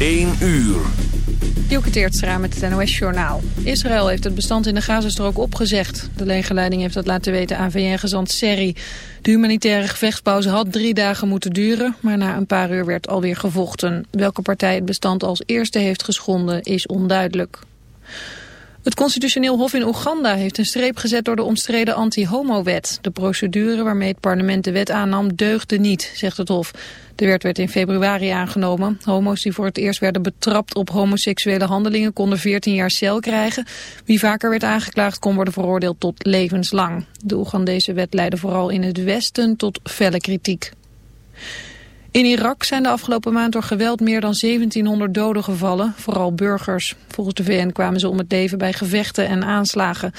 1 uur. Dielke met het NOS-journaal. Israël heeft het bestand in de Gazastrook opgezegd. De legerleiding heeft dat laten weten aan VN-gezant Serri. De humanitaire gevechtspauze had drie dagen moeten duren... maar na een paar uur werd alweer gevochten. Welke partij het bestand als eerste heeft geschonden is onduidelijk. Het constitutioneel hof in Oeganda heeft een streep gezet door de omstreden anti-homo-wet. De procedure waarmee het parlement de wet aannam deugde niet, zegt het hof. De wet werd in februari aangenomen. Homo's die voor het eerst werden betrapt op homoseksuele handelingen konden 14 jaar cel krijgen. Wie vaker werd aangeklaagd kon worden veroordeeld tot levenslang. De Oegandese wet leidde vooral in het westen tot felle kritiek. In Irak zijn de afgelopen maand door geweld meer dan 1700 doden gevallen, vooral burgers. Volgens de VN kwamen ze om het leven bij gevechten en aanslagen.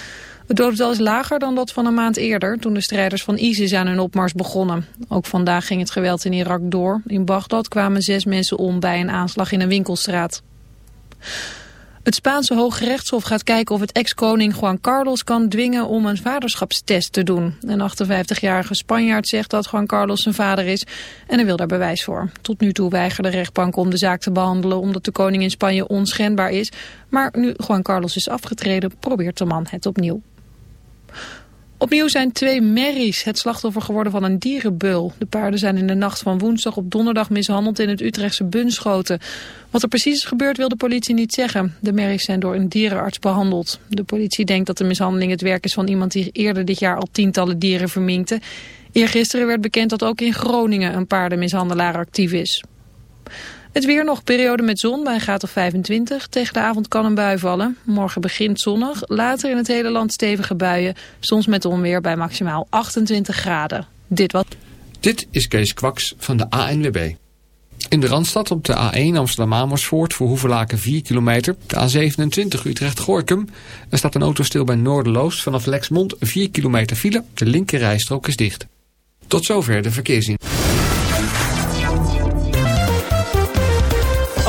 Het dodental is lager dan dat van een maand eerder, toen de strijders van ISIS aan hun opmars begonnen. Ook vandaag ging het geweld in Irak door. In Bagdad kwamen zes mensen om bij een aanslag in een winkelstraat. Het Spaanse Hooggerechtshof gaat kijken of het ex-koning Juan Carlos kan dwingen om een vaderschapstest te doen. Een 58-jarige Spanjaard zegt dat Juan Carlos zijn vader is en hij wil daar bewijs voor. Tot nu toe weigerde de rechtbank om de zaak te behandelen omdat de koning in Spanje onschendbaar is. Maar nu Juan Carlos is afgetreden probeert de man het opnieuw. Opnieuw zijn twee merries het slachtoffer geworden van een dierenbeul. De paarden zijn in de nacht van woensdag op donderdag mishandeld in het Utrechtse Bunschoten. Wat er precies is gebeurd wil de politie niet zeggen. De merries zijn door een dierenarts behandeld. De politie denkt dat de mishandeling het werk is van iemand die eerder dit jaar al tientallen dieren verminkte. Eergisteren werd bekend dat ook in Groningen een paardenmishandelaar actief is. Het weer nog periode met zon bij een graad of 25. Tegen de avond kan een bui vallen. Morgen begint zonnig. Later in het hele land stevige buien. Soms met onweer bij maximaal 28 graden. Dit wat. Dit is Kees Kwaks van de ANWB. In de Randstad op de A1 Amsterdam-Amersfoort voor Hoevelaken 4 kilometer. De A27 Utrecht-Gorkum. Er staat een auto stil bij Noorderloos. Vanaf Lexmond 4 kilometer file. De linkerrijstrook is dicht. Tot zover de verkeersziening.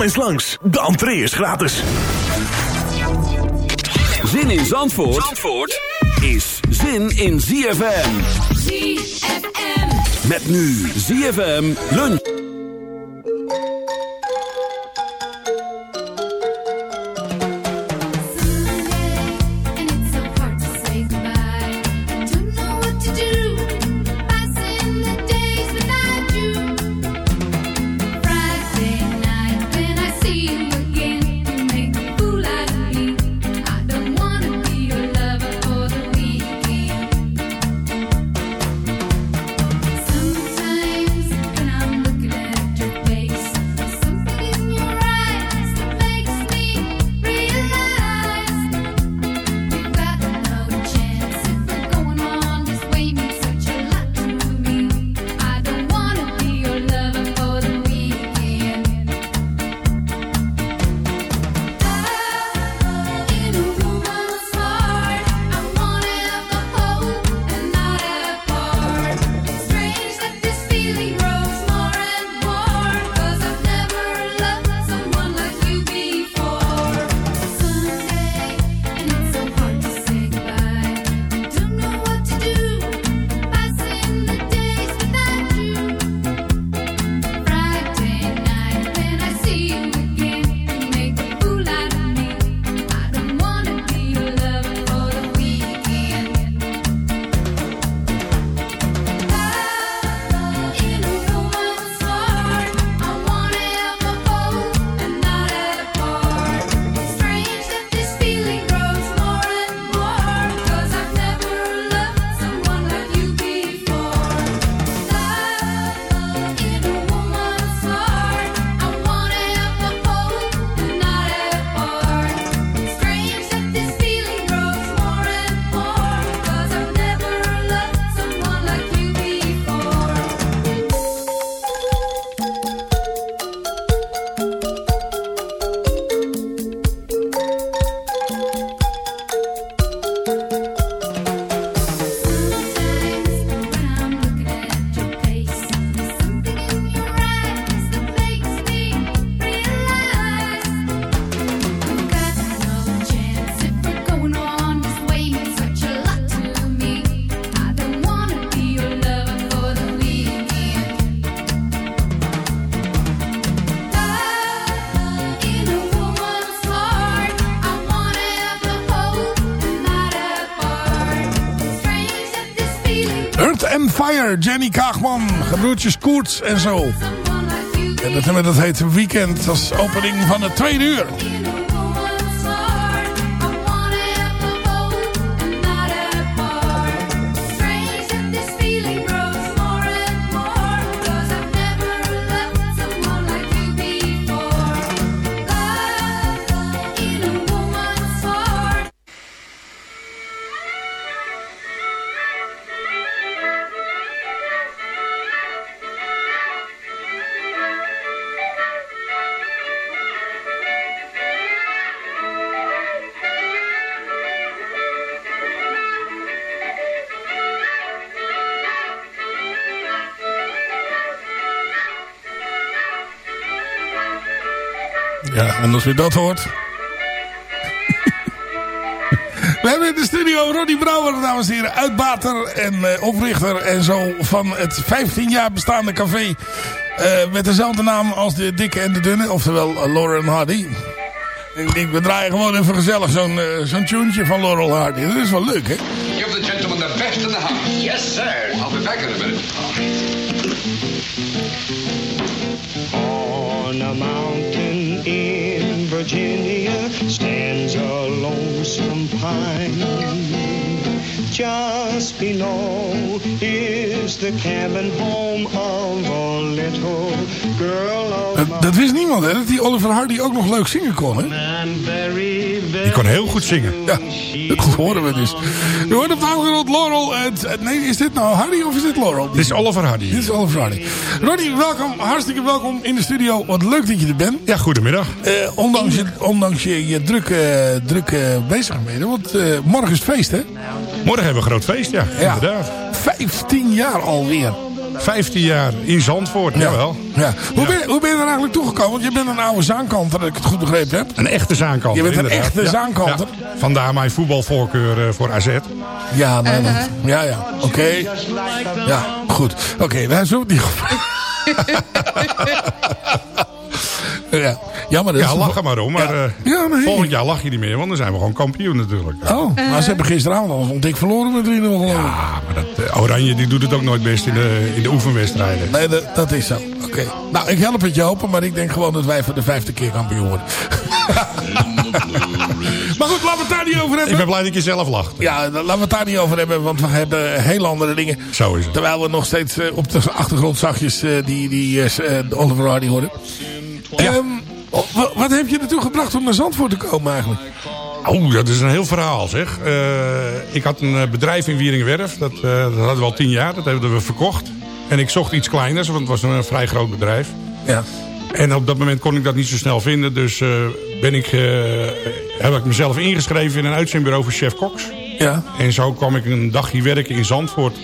Kom eens langs, de entree is gratis. Zin in Zandvoort, Zandvoort is zin in ZFM. ZFM. Met nu ZFM lunch. Jenny Kaagman, gebroertjes Koerts en zo. En dat, dat heet Weekend, is opening van het tweede uur. En als u dat hoort... We hebben in de studio Ronnie Brouwer, dames en heren, uitbater en eh, oprichter en zo van het 15 jaar bestaande café. eh, met dezelfde naam als de dikke en de dunne, oftewel uh, Lauren Hardy. Ik denk, we draaien gewoon even gezellig zo'n eh, zo'n tuentje van Laurel Hardy. Dat is wel leuk, hè? Give the gentleman the best in the house. Yes, sir. I'll be back in a minute. Virginia stands a lonesome pine. Just below is the cabin home of a little Dat, dat wist niemand, hè? Dat die Oliver Hardy ook nog leuk zingen kon, hè? Die kon heel goed zingen. Ja, dat horen we dus. We horen op de achtergrond Laurel. Het, het- nee, is dit nou Hardy of is dit Laurel? Dit is Oliver Hardy. Dit is Oliver Hardy. Ronnie, welkom. Hartstikke welkom in de studio. Wat leuk dat je er bent. Ja, goedemiddag. Eh, ondanks je, ondanks je, drukke bezigheden. Want eh, morgen is het feest, hè? Morgen hebben we een groot feest, ja. Ja. Inderdaad. 15 jaar alweer. 15 jaar in Zandvoort, jawel. Ja. Hoe, Ben, hoe ben je er eigenlijk toegekomen? Want je bent een oude zaankanter, dat ik het goed begrepen heb. Een echte zaankanter. Je bent een inderdaad. echte Ja. zaankanter. Ja. Vandaar mijn voetbalvoorkeur eh, voor AZ. Ja, want- ja, ja. Oké. Ja, goed. Oké, wij zullen het niet Ja, jammer. dat Ja, is- lach er maar om. Maar Ja. eh, Ja, nee. volgend jaar lach je niet meer, want dan zijn we gewoon kampioen natuurlijk. Oh, maar ze hebben gisteravond al een dik verloren met 3-0 geloof ik. Ja, maar dat, eh, Oranje die doet het ook nooit best in de, in de oefenwedstrijden. Nee, dat, dat is zo. Oké. Nou, ik help het je open, maar ik denk gewoon dat wij voor de vijfde keer kampioen worden. maar goed, laten we het daar niet over Ik hebben. ben blij dat je zelf lacht. Ja, laten we het daar niet over hebben, want we hebben heel andere dingen. Zo is het. Terwijl we nog steeds eh, op de achtergrond zachtjes die, die de Oliver Hardy horen. Ehm, oh, wa- wat heb je ertoe gebracht om naar Zandvoort te komen eigenlijk? Oh, dat is een heel verhaal zeg. Eh, ik had een eh, bedrijf in Wieringenwerf. Dat, eh, dat hadden we al tien jaar. Dat hebben we verkocht. En ik zocht iets kleiners, want het was een, vrij groot bedrijf. Ja. En op dat moment kon ik dat niet zo snel vinden. Dus ben ik, heb ik mezelf ingeschreven in een uitzendbureau voor Chef Cox. Ja. En zo kwam ik een dagje werken in Zandvoort.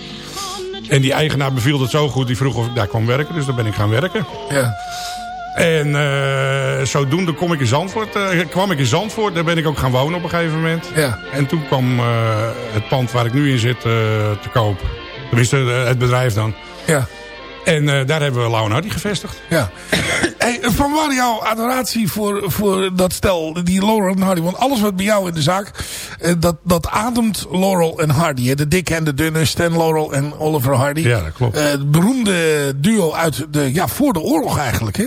En die eigenaar beviel het zo goed. Die vroeg of ik daar kwam werken. Dus daar ben ik gaan werken. Ja. En eh, zodoende kom ik in Zandvoort, eh, kwam ik in Zandvoort. Daar ben ik ook gaan wonen op een gegeven moment. Ja. En toen kwam eh, het pand waar ik nu in zit te koop. Tenminste, het bedrijf dan. Ja. En daar hebben we Hardy gevestigd. Ja. Hey, van waar jouw adoratie voor, voor dat stel, die Laurel en Hardy? Want alles wat bij jou in de zaak, dat, dat ademt Laurel en Hardy. Hè? De dikke en de dunne, Stan Laurel en Oliver Hardy. Ja, dat klopt. Het beroemde duo uit de, ja, voor de oorlog eigenlijk, hè?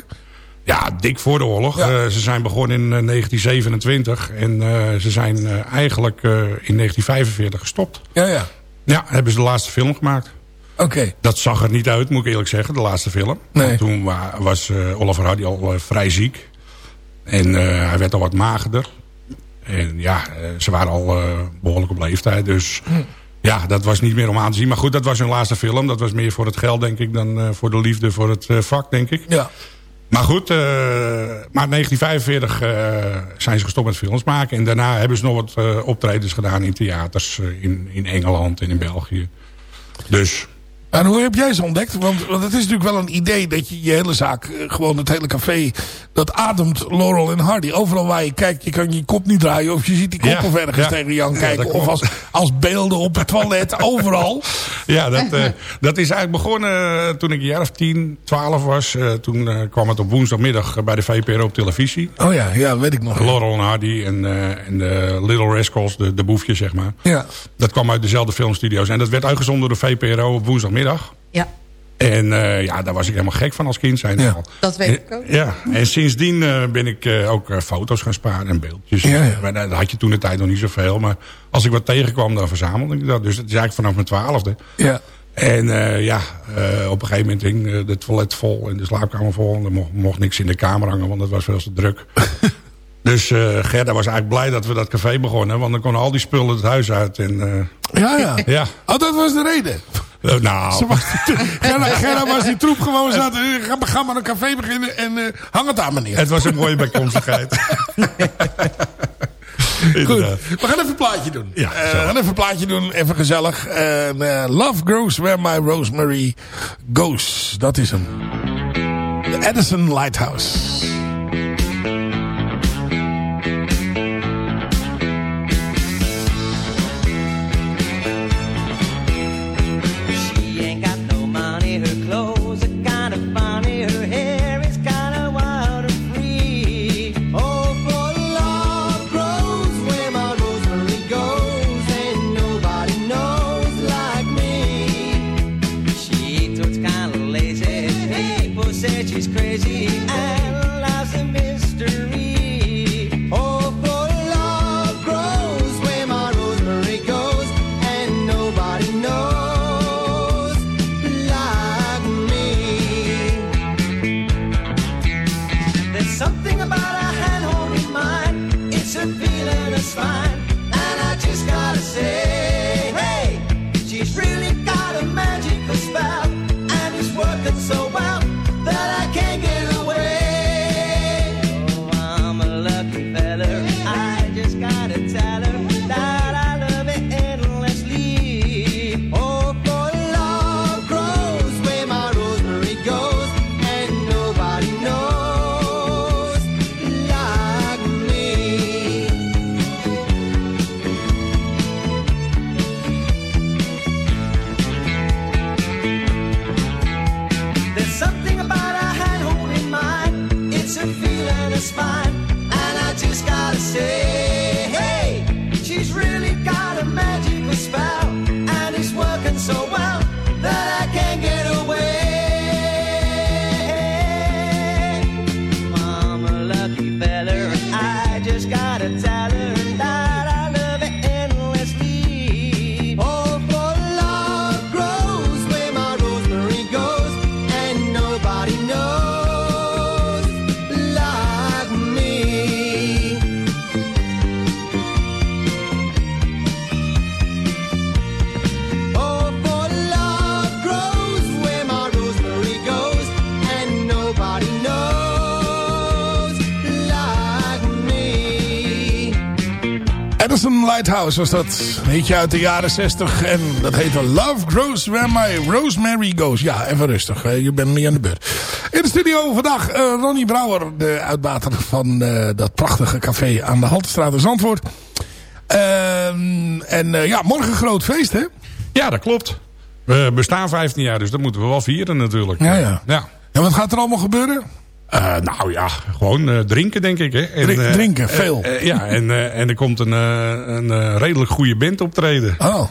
Ja, dik voor de oorlog. Ja. Eh, ze zijn begonnen in eh, 1927. En eh, ze zijn eh, eigenlijk eh, in 1945 gestopt. Ja, ja. Ja, hebben ze de laatste film gemaakt. Oké. Dat zag er niet uit, moet ik eerlijk zeggen, de laatste film. Nee. Want toen wa- was eh, Oliver Hardy al eh, vrij ziek. En eh, hij werd al wat magerder. En ja, eh, ze waren al eh, behoorlijk op leeftijd. Dus Hm. ja, dat was niet meer om aan te zien. Maar goed, dat was hun laatste film. Dat was meer voor het geld, denk ik, dan eh, voor de liefde voor het eh, vak, denk ik. Ja. Maar goed, eh, maar in 1945 eh, zijn ze gestopt met films maken. En daarna hebben ze nog wat eh, optredens gedaan in theaters. in, in Engeland en in België. Dus En hoe heb jij ze ontdekt? Want, want het is natuurlijk wel een idee dat je je hele zaak, eh, gewoon het hele café, dat ademt Laurel en Hardy. Overal waar je kijkt, je kan je kop niet draaien of je ziet die kop Ja, of ergens ja. tegen je aan Ja, kijken. of als, als beelden op het toilet, overal. Ja, dat, eh, dat is eigenlijk begonnen eh, toen ik een jaar of 10, 12 was. Toen kwam het op woensdagmiddag bij de VPRO op televisie. Oh ja, ja, weet ik nog. Laurel en Hardy en, en de Little Rascals, de, de boefjes zeg maar. Ja. Dat kwam uit dezelfde filmstudio's. En dat werd uitgezonden door de VPRO op woensdagmiddag. Ja, En eh, ja, daar was ik helemaal gek van als kind zijn. al. dat weet ik ook. Ja, en sindsdien eh, ben ik eh, ook eh, foto's gaan sparen en beeldjes. Ja, ja. Maar dat had je toen de tijd nog niet zoveel. Maar als ik wat tegenkwam, dan verzamelde ik dat. Dus dat is eigenlijk vanaf mijn twaalfde. Ja. En eh, ja, eh, op een gegeven moment hing eh, de toilet vol en de slaapkamer vol. En er mocht, mocht niks in de kamer hangen, want dat was veel te druk. dus eh Gerda was eigenlijk blij dat we dat café begonnen. Want dan konden al die spullen het huis uit. En, eh, Ja, ja. ja. Oh, dat was de reden. Eh, nou, was, Gerda, Gerda was die troep gewoon zaten. eh, Ga, ga maar een café beginnen en hang het aan meneer. het was een mooie bijkomstigheid. Goed, we gaan even een plaatje doen. Ja, we gaan even een plaatje doen, even gezellig. Love Grows Where My Rosemary Goes. Dat is hem. De Edison Lighthouse. Lighthouse was dat. Weet je uit de jaren 60. En dat heette Love Grows Where My Rosemary Goes. Ja, even rustig. Je bent niet aan de beurt. In de studio vandaag eh, Ronnie Brouwer. De uitbater van eh, dat prachtige café aan de Haltestraat in Zandvoort. Ehm, en eh, ja, morgen groot feest hè? Ja, dat klopt. We bestaan 15 jaar, dus dat moeten we wel vieren natuurlijk. Ja, ja. ja. En wat gaat er allemaal gebeuren? Eh, nou ja, gewoon eh, drinken denk ik. Hè. En, Drink- eh, drinken, veel. eh, ja, en, eh, en er komt een, eh, een eh, redelijk goede band optreden. Oh.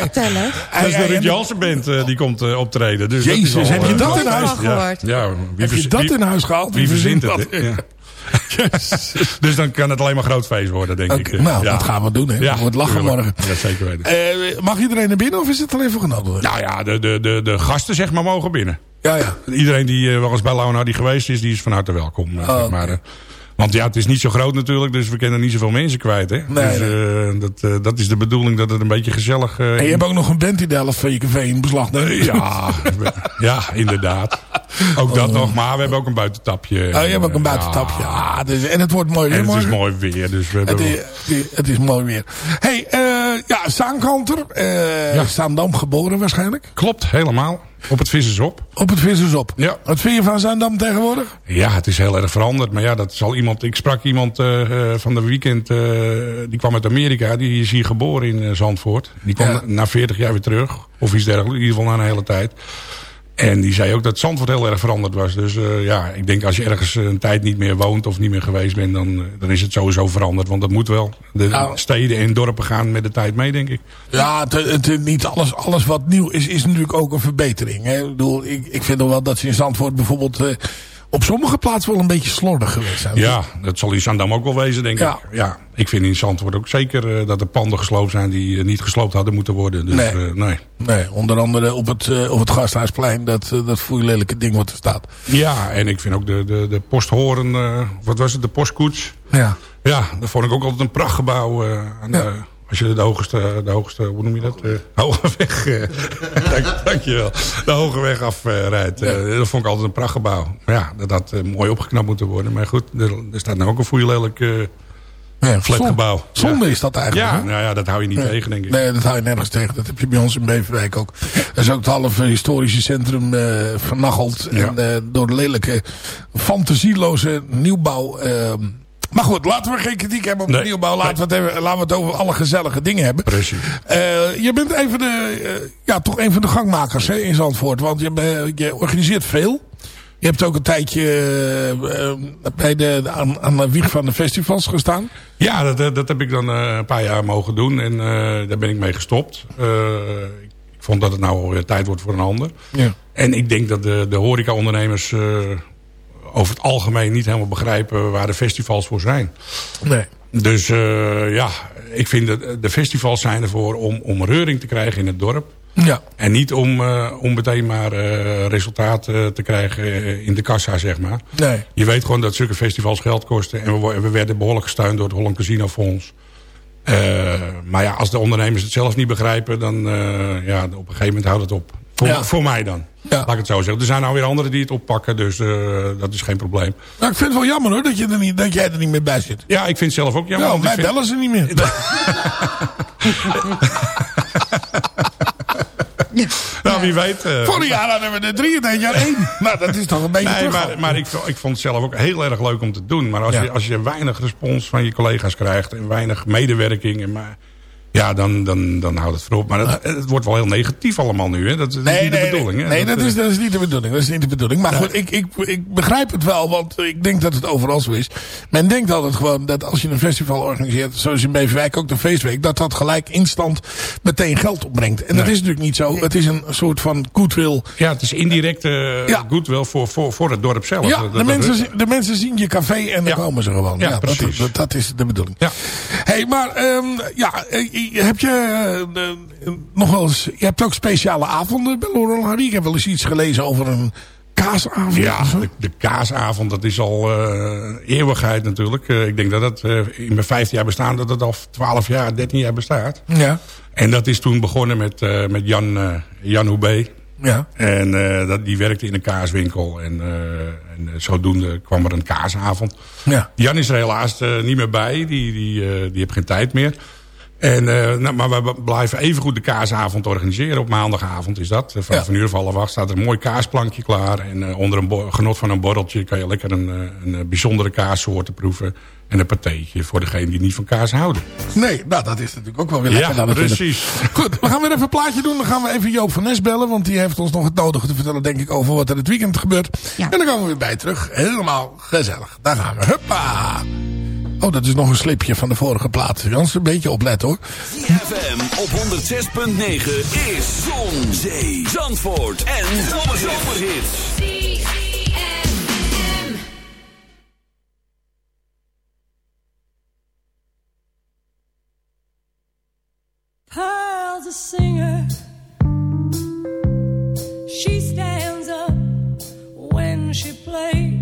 Vertellen. Dat is de Ruud en- Jansen band eh, die komt eh, optreden. Dus dat is Jezus, al, heb je dat in huis Ja, gehoord? Ja, wie Heb je dat in huis gehaald? Wie verzint dat? het? Ja. dus dan kan het alleen maar groot feest worden, denk ik. nou, Ja. dat gaan we doen. Hè. Ja, we lachen tuurlijk. morgen. Ja, zeker weten. Eh, mag iedereen naar binnen of is het alleen voor genodigden? Nou ja, de, de, de, de gasten zeg maar mogen binnen. Ja, ja. Iedereen die eh, wel eens bij Launardi geweest is, die is van harte welkom. eh, Oh, zeg maar, eh. Want ja, het is niet zo groot natuurlijk, dus we kunnen niet zoveel mensen kwijt. Hè? Nee, dus dat, dat is de bedoeling dat het een beetje gezellig... eh, En je hebt ook nog een band die de helft van je café in beslag neemt. ja, ja, inderdaad. Ook dat nog, maar we hebben ook een buitentapje. Oh, je hebt ook een buitentapje. Ah, dus, en het wordt mooi weer En het is mooi weer, dus we Het is, het is mooi weer. hey, ja, Zaankanter. Ja. Zaandam geboren waarschijnlijk. Klopt, helemaal. Op het Vissersop. Op het Vissersop. Ja. Wat vind je van Zaandam tegenwoordig? Ja, het is heel erg veranderd. Maar ja, dat zal iemand... Ik sprak iemand eh, eh, van de weekend... eh, die kwam uit Amerika. Die is hier geboren in Zandvoort. Die kwam Ja. na, na 40 jaar weer terug. Of iets dergelijks. In ieder geval na een hele tijd. En die zei ook dat Zandvoort heel erg veranderd was. Dus eh, ja, ik denk als je ergens een tijd niet meer woont... of niet meer geweest bent... dan, eh, dan is het sowieso veranderd. Want dat moet wel. De Nou. steden en dorpen gaan met de tijd mee, denk ik. Ja, het, het- niet alles, alles wat nieuw is, is natuurlijk ook een verbetering. Hè? Ik, bedoel, ik, ik vind wel dat ze in Zandvoort bijvoorbeeld... eh, op sommige plaatsen wel een beetje slordig geweest zijn. Ja, dat zal in Zandam ook wel wezen, denk Ja. ik. Ja, ik vind in Zandvoort ook zeker eh, dat er panden gesloopt zijn... die eh, niet gesloopt hadden moeten worden. Dus, Nee. eh, nee. Nee, onder andere op het, op het Gasthuisplein, dat, dat voel je lelijke ding wat er staat. Ja, en ik vind ook de, de, de posthoren... wat was het, de postkoets? Ja. Ja, dat vond ik ook altijd een prachtgebouw. de- als je de hoogste, de hoogste, hoe noem je dat? Eh, hoge weg, eh, dank, dankjewel. De hoge weg afrijdt. Eh, dat vond ik altijd een prachtgebouw. Maar ja, dat had eh, mooi opgeknapt moeten worden. Maar goed, er, er staat nou ook een foeilelijk eh Ja, flatgebouw. Zonde Ja. is dat eigenlijk. Ja, nou ja, dat hou je niet Nee. tegen, denk ik. Nee, dat hou je nergens tegen. Dat heb je bij ons in Beverwijk ook. Dat is ook het halve historische centrum eh vernacheld. Ja. En, eh, door de lelijke, fantasieloze nieuwbouw. ehm. Maar goed, laten we geen kritiek hebben op de Nee. nieuwbouw. Laten, we het laten we het over alle gezellige dingen hebben. Precies. Eh, je bent even de, eh, ja, toch een van de gangmakers hè, in Zandvoort. Want je, be- je organiseert veel. Je hebt ook een tijdje eh, eh, bij de, aan, aan de wieg van de festivals gestaan. Ja, dat, dat, heb ik dan eh, een paar jaar mogen doen. En eh, daar ben ik mee gestopt. Eh, ik vond dat het nou tijd wordt voor een ander. Ja. En ik denk dat de, de horecaondernemers eh over het algemeen niet helemaal begrijpen waar de festivals voor zijn. Nee. Dus eh, ja, ik vind dat de festivals zijn ervoor om, om reuring te krijgen in het dorp. Ja. En niet om, eh, om meteen maar eh resultaat te krijgen in de kassa, zeg maar. Nee. Je weet gewoon dat zulke festivals geld kosten. En we, werden behoorlijk gesteund door het Holland Casino Fonds. Maar ja, als de ondernemers het zelf niet begrijpen... dan ja, op een gegeven moment houdt het op. Voor, Ja. voor mij dan. Laat ik het zo zeggen. Er zijn nou weer anderen die het oppakken. Dus eh, dat is geen probleem. Nou, ik vind het wel jammer hoor, dat, je er niet, dat jij er niet meer bij zit. Ja, ik vind het zelf ook jammer. Ja, ik vind- bellen ze niet meer. Nou, wie weet. eh, Vorig jaar hadden we er drie en dit jaar één. Nou, dat is toch een beetje Nee, maar, maar ik, ik vond het zelf ook heel erg leuk om te doen. Maar als, Ja. je, als je weinig respons van je collega's krijgt... en weinig medewerking... En maar, ja, dan, dan, dan houdt het voor op. Maar het, het wordt wel heel negatief allemaal nu. Hè? Dat, dat is niet nee, de bedoeling. nee, hè? nee, dat, eh, is, dat is niet de bedoeling. Dat is niet de bedoeling. Maar goed, ik, ik, ik begrijp het wel, want ik denk dat het overal zo is. Men denkt altijd gewoon dat als je een festival organiseert, zoals in Beverwijk ook de feestweek, dat dat gelijk instant meteen geld opbrengt. En dat is natuurlijk niet zo. Het is een soort van goodwill. Ja, het is indirect eh Ja. goodwill voor, voor, voor het dorp zelf. Ja, de mensen, de mensen zien je café en dan Ja. komen ze gewoon. Ja, dat, precies. dat, dat is de bedoeling. Ja. hey, maar ehm, ja, eh, heb je eh, de- nog wel eens... Je hebt ook speciale avonden bij Laurel Hardy. Ik heb wel eens iets gelezen over een kaasavond. Ja, de, de kaasavond, dat is al eh, eeuwigheid natuurlijk. Eh, ik denk dat eh, in mijn 15 jaar bestaan, dat het al 12 jaar, 13 jaar bestaat. Ja. En dat is toen begonnen met, eh, met Jan, eh, Jan Hoebe. Ja. En eh, dat, die werkte in een kaaswinkel. En, eh, en eh, zodoende kwam er een kaasavond. Ja. Jan is er helaas eh, niet meer bij. Die, die, eh, die heeft geen tijd meer. En, eh, nou, maar we blijven even goed de kaasavond organiseren. Op maandagavond is dat. Eh, Vanaf Ja. een uur of half acht staat er een mooi kaasplankje klaar. En eh, onder een genot van een borreltje kan je lekker een, een bijzondere kaassoorten proeven. En een patéetje voor degenen die niet van kaas houden. Nee, nou dat is natuurlijk ook wel weer lekker. Ja, dan precies. Goed, we gaan weer even een plaatje doen. Dan gaan we even Joop van Nes bellen. Want die heeft ons nog het nodige te vertellen, denk ik, over wat er het weekend gebeurt. En dan komen we weer bij terug. Helemaal gezellig. Daar gaan we. Huppa. Oh, dat is nog een slipje van de vorige plaat. Jans, een beetje opletten hoor. FM op 106.9 is Zon, Zee, Zandvoort en Zomerhits. Pearl's a singer. She stands up when she plays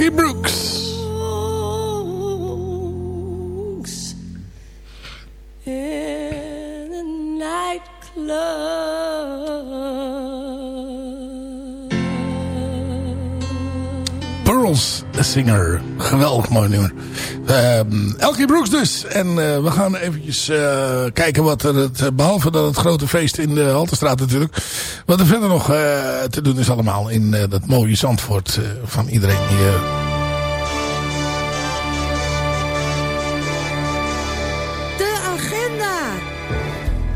Mokey Brooks. Pearls, de singer. Geweldig mooi nummer. Ehm Elkie Brooks dus. En eh, we gaan eventjes eh, kijken wat er, het, behalve dat het grote feest in de Haltestraat natuurlijk, wat er verder nog eh, te doen is allemaal in dat mooie Zandvoort van iedereen eh, De agenda.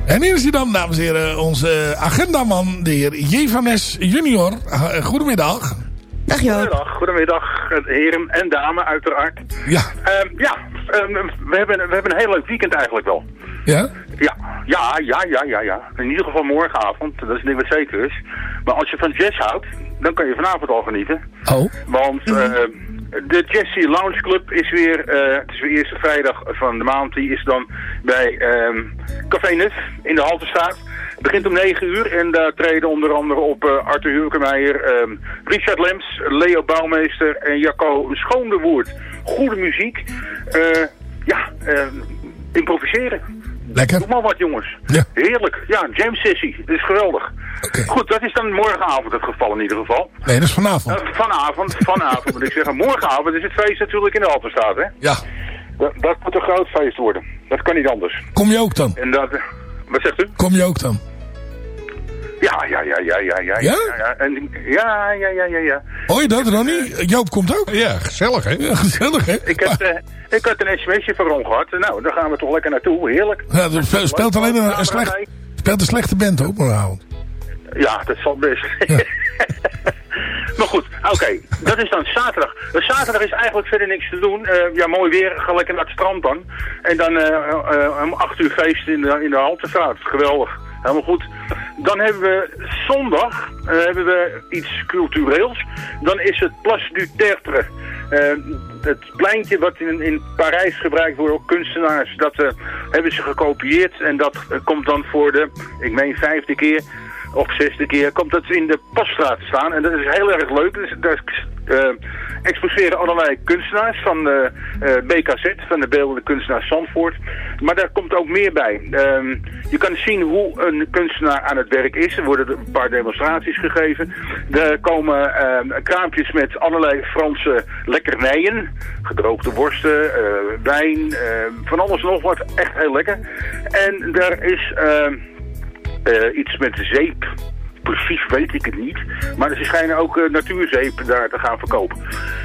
En hier is hij dan, dames en heren, onze agendaman, de heer Jevanes junior. Eh, Goedemiddag. Dag Joop. Goedemiddag, goedemiddag heren en dames uiteraard. Ja. Ehm, ja, ehm, we, hebben, we hebben een heel leuk weekend eigenlijk wel. Ja? Ja, ja, ja, ja, ja, ja. In ieder geval morgenavond, dat is ding wat zeker is. Maar als je van jazz houdt, dan kan je vanavond al genieten. Oh. Want eh, de Jazzy Lounge Club is weer, eh, het is weer eerste vrijdag van de maand, die is dan bij ehm, Café Nuf in de Haltestraat. Het begint om 9 uur en daar treden onder andere op eh, Arthur Hulkemeijer, ehm, Richard Lems, Leo Bouwmeester en Jacco Schoondewoerd. Goede muziek. Eh, ja, eh, improviseren. Lekker. Doe maar wat jongens. Ja. Heerlijk. Ja, jam sessie. Dat is geweldig. Goed, dat is dan morgenavond het geval in ieder geval. Nee, dat is vanavond. Eh, vanavond, vanavond moet ik zeggen. Morgenavond is het feest natuurlijk in de Halterstraat, hè? Ja. Dat, dat moet een groot feest worden. Dat kan niet anders. Kom je ook dan? En dat... Wat zegt u? Kom je ook dan? Ja, ja, ja, ja, ja, ja. Ja? ja, en, ja, ja, ja, ja, ja. Hoor je dat, Ronnie? Joop komt ook? Ja, gezellig hè? Ja, gezellig, hè? Ik had, eh, ik had een sms'je van Ron gehad. Nou, daar gaan we toch lekker naartoe. Heerlijk. Ja, er spe- speelt alleen een, een, slecht, speelt een slechte band op morgenavond. Ja, dat zal best. maar goed, oké. Dat is dan zaterdag. Eh, Zaterdag is eigenlijk verder niks te doen. Eh, ja, mooi weer. Ga lekker naar het strand dan. En dan eh, eh, om acht uur feest in de, in de Haltestraat. Geweldig. Helemaal goed. Dan hebben we zondag eh, hebben we iets cultureels. Dan is het Place du Tertre. Eh, het pleintje wat in, in Parijs gebruikt wordt door kunstenaars, dat eh, hebben ze gekopieerd. En dat komt dan voor de, ik meen vijfde keer of zesde keer, komt dat in de Passtraat te staan. En dat is heel erg leuk. Dus, daar eh, exposeren allerlei kunstenaars van de eh, BKZ, van de beeldende kunstenaars Zandvoort. Maar daar komt ook meer bij. Ehm, je kan zien hoe een kunstenaar aan het werk is. Er worden een paar demonstraties gegeven. Er komen ehm, kraampjes met allerlei Franse lekkernijen. Gedroogde worsten, eh, wijn, eh, van alles en nog wat. Echt heel lekker. En daar is eh, iets met zeep. Precies weet ik het niet. Maar ze schijnen ook eh, natuurzeep daar te gaan verkopen.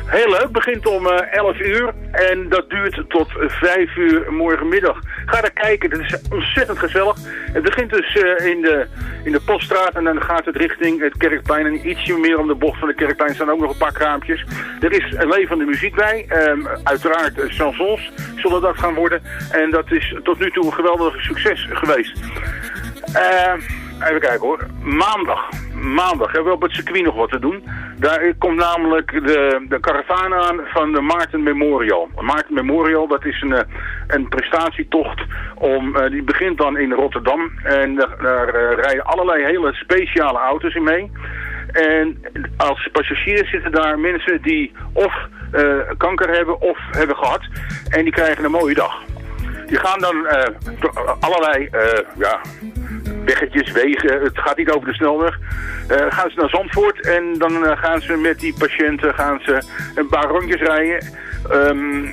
Heel leuk. Begint om eh 11 uur. En dat duurt tot 5 uur morgenmiddag. Ga daar kijken. Dat is ontzettend gezellig. Het begint dus in, de, in de Poststraat. En dan gaat het richting het Kerkplein. En ietsje meer om de bocht van de Kerkplein staan ook nog een paar kraampjes. Er is levende muziek bij. Ehm, uiteraard chansons zullen dat gaan worden. En dat is tot nu toe een geweldig succes geweest. Eh, even kijken hoor. Maandag. Maandag hebben we op het circuit nog wat te doen. Daar komt namelijk de, de aan van de Maarten Memorial. Maarten Memorial, dat is een, eh, een prestatietocht. Om, eh, die begint dan in Rotterdam. En daar, daar eh, rijden allerlei hele speciale auto's in mee. En als passagiers zitten daar mensen die of kanker hebben of hebben gehad. En die krijgen een mooie dag. Die gaan dan allerlei ja, weggetjes, wegen, het gaat niet over de snelweg. Eh, gaan ze naar Zandvoort en dan eh, gaan ze met die patiënten gaan ze een paar rondjes rijden ehm,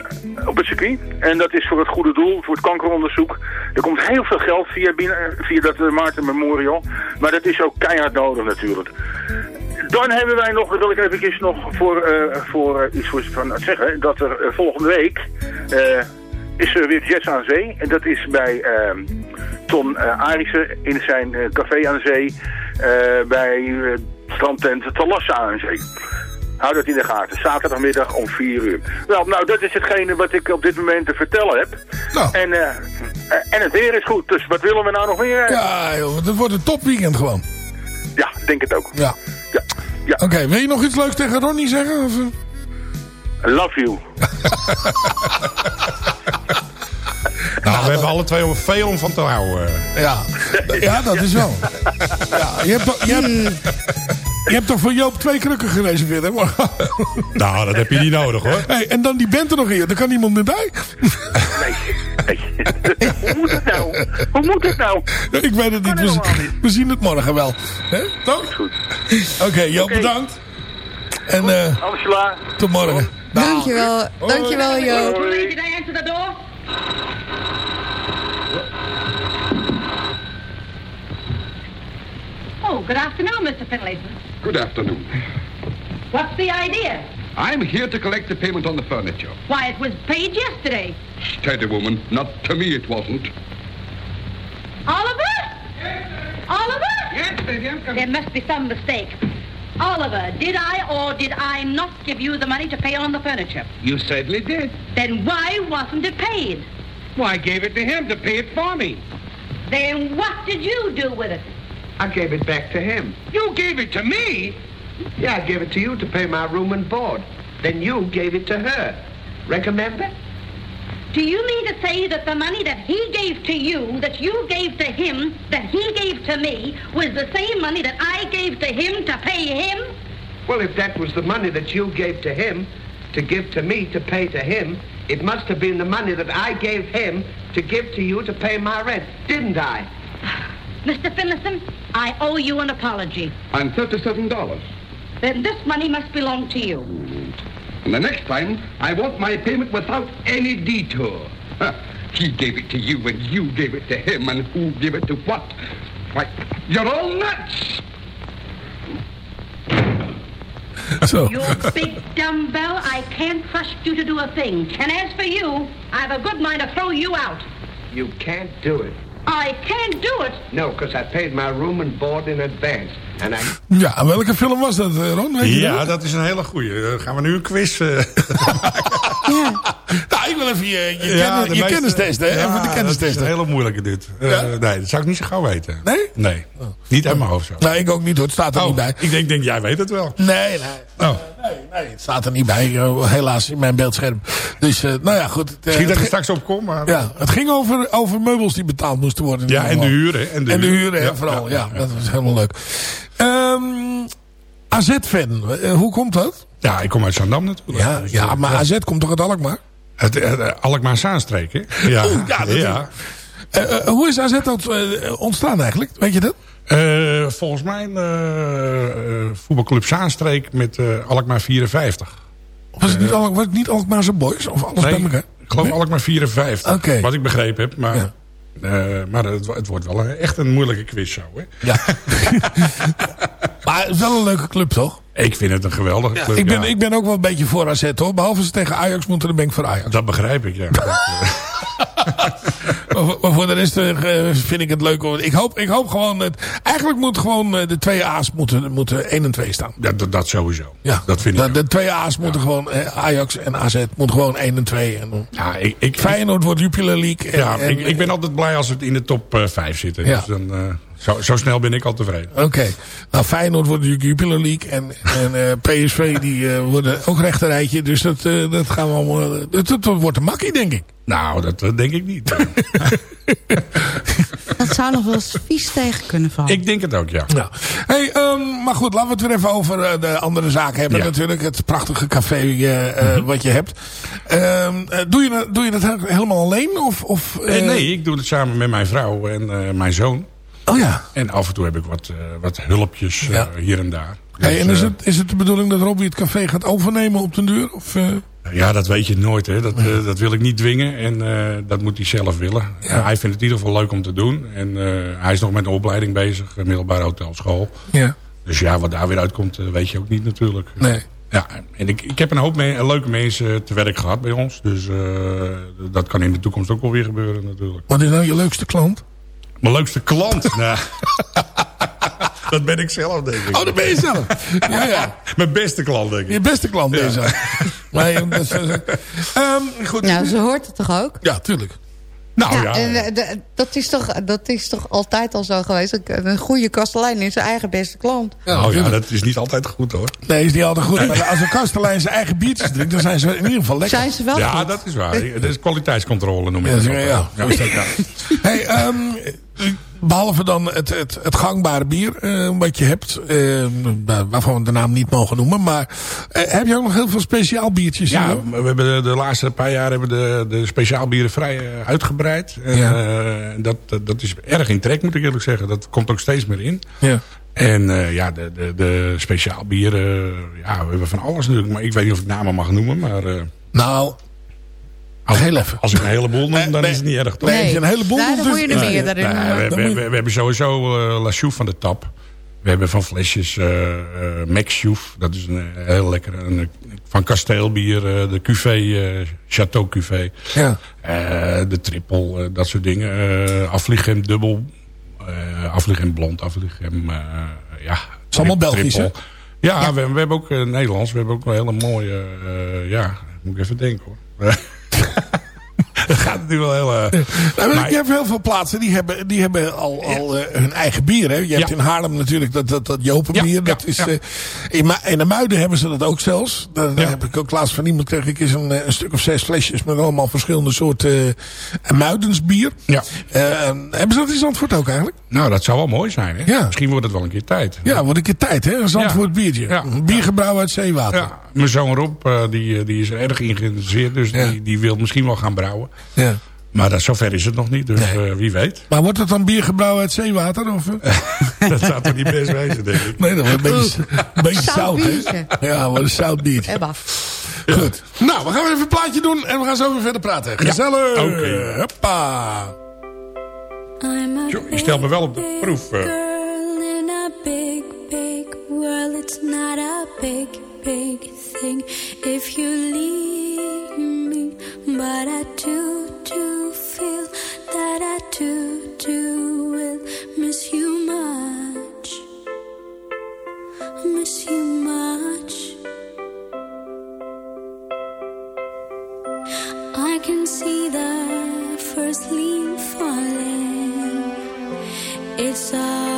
op het circuit. En dat is voor het goede doel, voor het kankeronderzoek. Er komt heel veel geld via, binnen, via dat eh, Maarten Memorial. Maar dat is ook keihard nodig natuurlijk. Dan hebben wij nog, wil ik eventjes nog voor, voor iets voor van zeggen, dat er volgende week is er weer Jazz aan Zee. En dat is bij ehm, Ton Arissen in zijn eh, café aan zee eh, bij strandtent Talassa aan zee. Hou dat in de gaten. Zaterdagmiddag om 4 uur. Wel, nou, dat is hetgene wat ik op dit moment te vertellen heb. En, eh, eh, en het weer is goed, dus wat willen we nou nog meer? Ja, joh, het wordt een topweekend gewoon. Ja, denk het ook. Ja. ja. Oké, wil je nog iets leuks tegen Ronnie zeggen? Of? I love you. Nou, we hebben alle twee om veel om van te houden. Ja, ja dat is wel. Ja, je, hebt toch, je, hebt, je hebt toch voor Joop twee krukken gereserveerd, hè? morgen? Nou, dat heb je niet nodig, hoor. Hey, en dan die bent er nog in. Er kan niemand meer bij. Nee, nee. Hoe moet het nou? Hoe moet dit nou? Ik weet het niet. We, we zien het morgen wel. Hè? Toch? Goed. Oké, Joop, bedankt. En eh, Angela. tot morgen. Dankjewel, dankjewel Joop. The door? Oh, good afternoon, Mr. Finlayson. Good afternoon. What's the idea? I'm here to collect the payment on the furniture. Why, it was paid yesterday. Steady, woman. Not to me, it wasn't. Oliver? Oliver? Yes, baby, I'm There must be some mistake. Oliver, did I or did I not give you the money to pay on the furniture? You certainly did. Then why wasn't it paid? Well, I gave it to him to pay it for me. Then what did you do with it? I gave it back to him. You gave it to me? Yeah, I gave it to you to pay my room and board. Then you gave it to her. Remember? Do you mean to say that the money that he gave to you, that you gave to him, that he gave to me, was the same money that I gave to him to pay him? Well, if that was the money that you gave to him to give to me to pay to him, it must have been the money that I gave him to give to you to pay my rent, didn't I? Mr. Finlayson, I owe you an apology. I'm $37. Then this money must belong to you. Mm. And the next time, I want my payment without any detour. Huh. He gave it to you and you gave it to him and who gave it to what? Why, you're all nuts! So. You big dumbbell, I can't trust you to do a thing. And as for you, I've a good mind to throw you out. You can't do it. I can't do it. No, because I paid my room and board in advance. And I... Ja, welke film was dat, eh, Ron? Weet je Ja, dat? dat is een hele goeie. Eh, gaan we nu een quiz... eh, Nou, ik wil even je, je, Ja, kennis, de je meeste- kennis testen. Hè? Ja, even de kennis dat is testen. een hele moeilijke dit. Eh, Ja? Nee, dat zou ik niet zo gauw weten. Nee? Nee. Niet uit mijn hoofd zo. Nou, ik ook niet hoor. Het staat er Oh, niet bij. ik denk, denk, jij weet het wel. Nee, nee. Oh. Nee, nee, het staat er niet bij. Helaas, in mijn beeldscherm. Dus, eh, nou ja, goed. het, Misschien dat ik ging- straks op kom. Maar... Ja, het ging over, over meubels die betaald moesten worden. Ja, en de huren. En de, En de huur. huren, hè, vooral. Ja, dat was helemaal leuk. Ehm AZ-fan, eh, hoe komt dat? Ja, ik kom uit Zandam natuurlijk. Ja, ja maar AZ komt toch uit Alkmaar? Het, het, het Alkmaar-Zaanstreek, hè? Ja, Oeh, ja, dat ja. Eh, eh, hoe is AZ dat, ontstaan eigenlijk? Weet je dat? Volgens mij voetbalclub Zaanstreek met Alkmaar 54. Was het niet, Alk, was het niet Alkmaarse boys? Of alles Nee, bij elkaar? ik geloof Alkmaar 54. Oké. Wat ik begrepen heb. Maar, Ja. Eh, maar het, het wordt wel een- echt een moeilijke quiz zo. Hè? Ja. maar het is wel een leuke club, toch? Ik vind het een geweldige Ja, club. ik, ben, ja. ik ben ook wel een beetje voor AZ, hoor. Behalve ze tegen Ajax moeten, dan ben ik voor Ajax. Dat begrijp ik, ja. Eh, Maar voor- de rest eh, vind ik het leuk. Ik hoop, ik hoop gewoon... Het, eigenlijk moet gewoon eh, de twee A's moeten, moeten 1 en 2 staan. ja, dat, dat sowieso. Ja, Dat vind ik de, de twee A's moeten gewoon... eh, Ajax en AZ moeten gewoon 1 en 2. En, Ja, ik, ik, Feyenoord wordt Jupiler League. En, ja, en- ik, ik ben altijd blij als we in de top 5 zitten. Ja. Dus dan, eh, zo, zo snel ben ik al tevreden. Oké. Nou, Feyenoord wordt natuurlijk Jupiler League. En, en eh, PSV die eh, worden ook rechterrijtje. Dus dat, eh, dat gaan we allemaal... dat, dat wordt een makkie, denk ik. Nou, dat, dat denk ik niet. Dat zou nog wel eens vies tegen kunnen vallen. ik denk het ook, ja. Ja. Hey, ehm, maar goed, laten we het weer even over de andere zaken hebben. Ja. Natuurlijk, het prachtige café eh, eh, wat je hebt. Ehm, eh, doe, je, dat- doe je dat he- helemaal alleen? Of, of, nee, ik doe het samen met mijn vrouw en eh, mijn zoon. Oh ja. En af en toe heb ik wat, eh, wat hulpjes eh, hier en daar. Hey, en is eh, het, is het de bedoeling dat Robbie het café gaat overnemen op den duur? Of? Ja, dat weet je nooit. Hè. Dat, dat wil ik niet dwingen. En dat moet hij zelf willen. Ja. Hij vindt het in ieder geval leuk om te doen. En hij is nog met een opleiding bezig. Middelbare hotelschool. Ja. Dus ja, wat daar weer uitkomt, weet je ook niet natuurlijk. Nee. Ja, en ik, ik heb een hoop me- leuke mensen te werk gehad bij ons. Dus dat kan in de toekomst ook wel weer gebeuren natuurlijk. Wat is nou je leukste klant? Mijn leukste klant? nou, dat ben ik zelf, denk ik. Oh, dat ben je zelf. ja, ja. Mijn beste klant, denk ik. Je beste klant Ja. deze. Nee, dat is, Ehm, goed. Nou, zo hoort het toch ook? Ja, tuurlijk. Nou ja, Ja, en, eh, de- dat, is toch, dat is toch altijd al zo geweest. Een goede kastelein is zijn eigen beste klant. Ja, oh, ja, tuurlijk. dat is niet altijd goed hoor. Nee, is niet altijd goed. Maar als een kastelein zijn eigen biertjes drinkt, dan zijn ze in ieder geval lekker. Zijn ze wel Ja, goed? dat is waar. Dat is kwaliteitscontrole noem ik Ja, het ja, ja, dat. Hey, ehm, Behalve dan het, het, het gangbare bier eh, wat je hebt. eh, waarvan we de naam niet mogen noemen. Maar eh, heb je ook nog heel veel speciaal biertjes? Ja, hier? we hebben de, de laatste paar jaar hebben de, de speciaalbieren vrij eh, uitgebreid. Ja. eh, dat, dat- dat is erg in trek, moet ik eerlijk zeggen. Dat komt ook steeds meer in. Ja. En eh, ja, de, de, de speciaalbieren, ja, we hebben van alles natuurlijk. Maar ik weet niet of ik namen mag noemen, maar... eh, nou, als, heel even. Als ik een heleboel noem, dan nee. is het niet erg, toch? Nee, als je een heleboel dan noemt, moet je dus- er Nee, we, we, we, je- we hebben sowieso eh La Chouffe van de tap. We hebben van flesjes Max Chouf. Dat is een heel lekker. Een, van kasteelbier, eh, de Cuvée, eh, Chateau Cuvée. Ja. Eh, de triple, eh, dat soort dingen. eh afvliegem dubbel. eh afvliegem blond, afvliegem... eh ja, is allemaal Belgisch, triple. Ja, We, we hebben ook Nederlands. We hebben ook een hele mooie... eh, ja, moet ik even denken hoor. Dat gaat nu wel heel... eh, Nou, maar- je hebt heel veel plaatsen die hebben, die hebben al, al eh, hun eigen bier. Hè? Je hebt Ja. in Haarlem natuurlijk dat, dat, dat Jopenbier. Ja, dat ja, is, eh, in, in de Muiden hebben ze dat ook zelfs. Daar, daar heb ik ook laatst van iemand kreeg ik eens een, een stuk of zes flesjes met allemaal verschillende soorten uh, Muidensbier. Ja. Hebben ze dat in Zandvoort ook eigenlijk? Nou, dat zou wel mooi zijn. Hè? Ja. Misschien wordt het wel een keer tijd. Ja, wordt een keer tijd hè. Een Zandvoort biertje. Een uit zeewater. Mijn zoon Rob, eh, die, die is er erg in geïnteresseerd. Dus Ja. die, die wil misschien wel gaan brouwen. Ja. Maar dat, zover is het nog niet. Dus eh, wie weet. Maar wordt het dan biergebrouwen uit zeewater? Of, eh? dat zou toch niet best wezen, denk ik. Nee, dat wordt een beetje, een beetje Zout hè? Ja, wat een zout biertje. Ebba. Goed. Nou, we gaan weer even een plaatje doen en we gaan zo weer verder praten. Gezellig. Oké. Hoppa. I'm a Jo, je stelt me wel op de proef. eh. girl in a big, big world. It's not a big, big if you leave me. But I do, do feel that I do, do will miss you much. Miss you much. I can see the first leaf falling. It's all